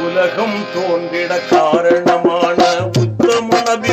உலகம் தோன்றிட காரணமான உத்தம நபி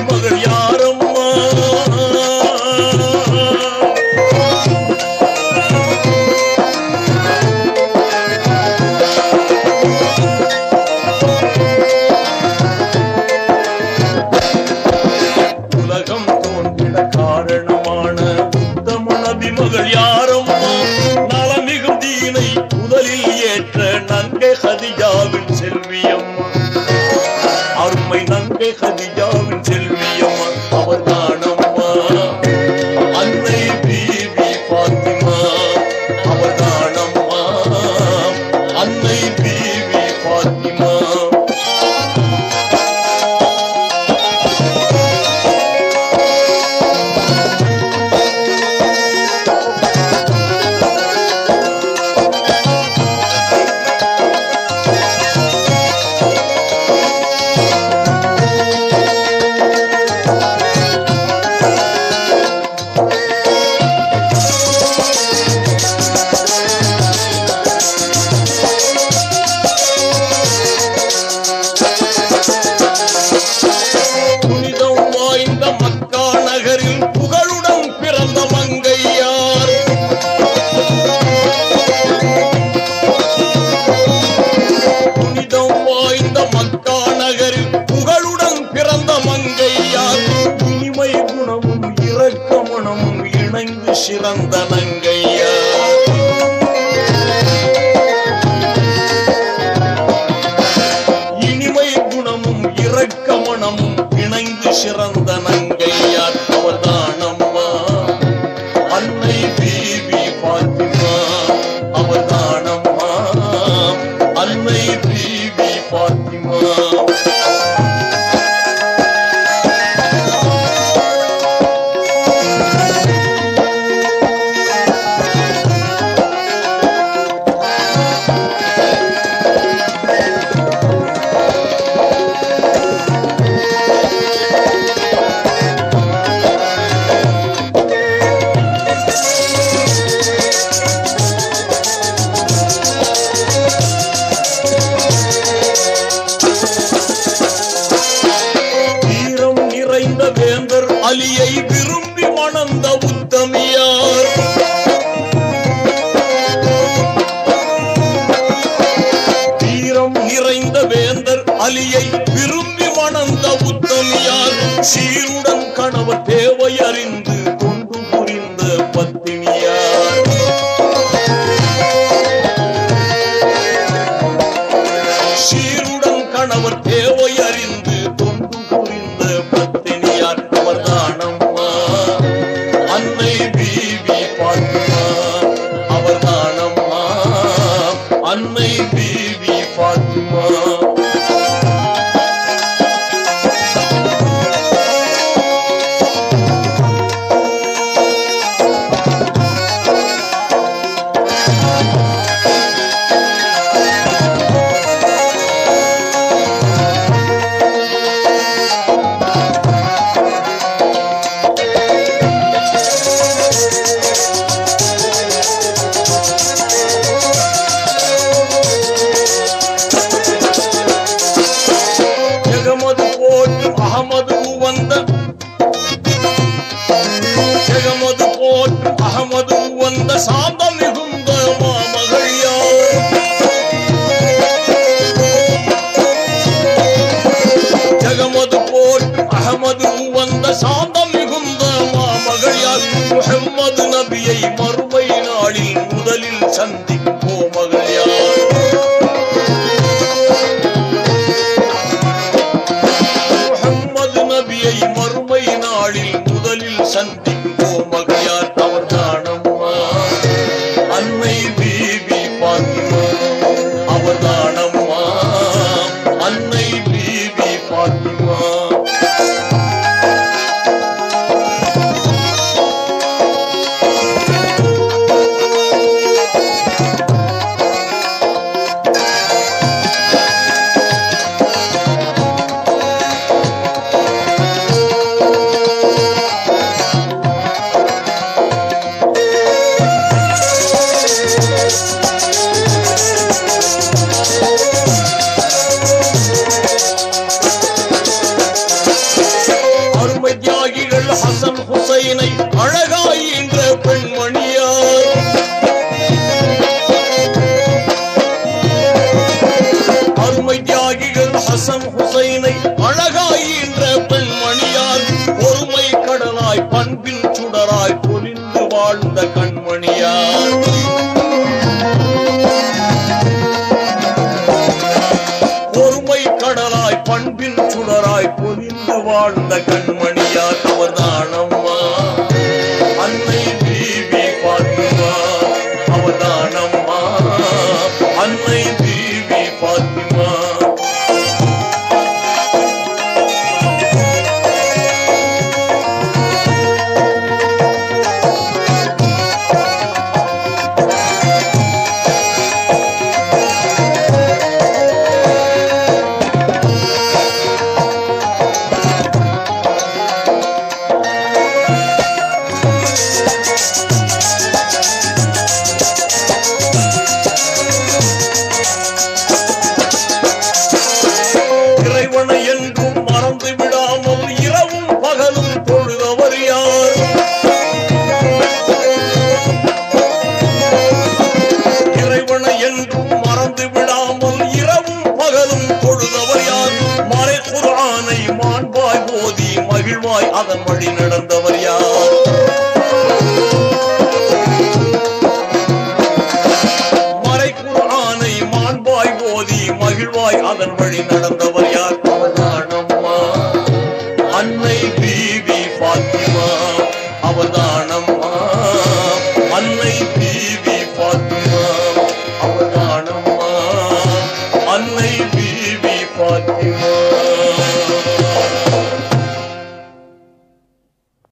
சீருடன் கணவன் தேவை அறி song. baby. அவையினை அழகாயின்ற பெண்மணியார் அருமை தியாகிகள் ஹசன் ஹுசைனை அழகாயின்ற பெண்மணியார் ஒருமை கடலாய் பண்பின் சுடராய் பொலிந்து வாழ்ந்த கண்மணியார் ஒருமை கடலாய் பண்பின் சுடராய் பொலிந்து வாழ்ந்த கண்மணியார் அவர்தான் மாதம் வழி நடந்தவர் யார்? மறைக்குறானை மாண்பாய் போதி மகிழ்வாய் அதன் வழி நடந்த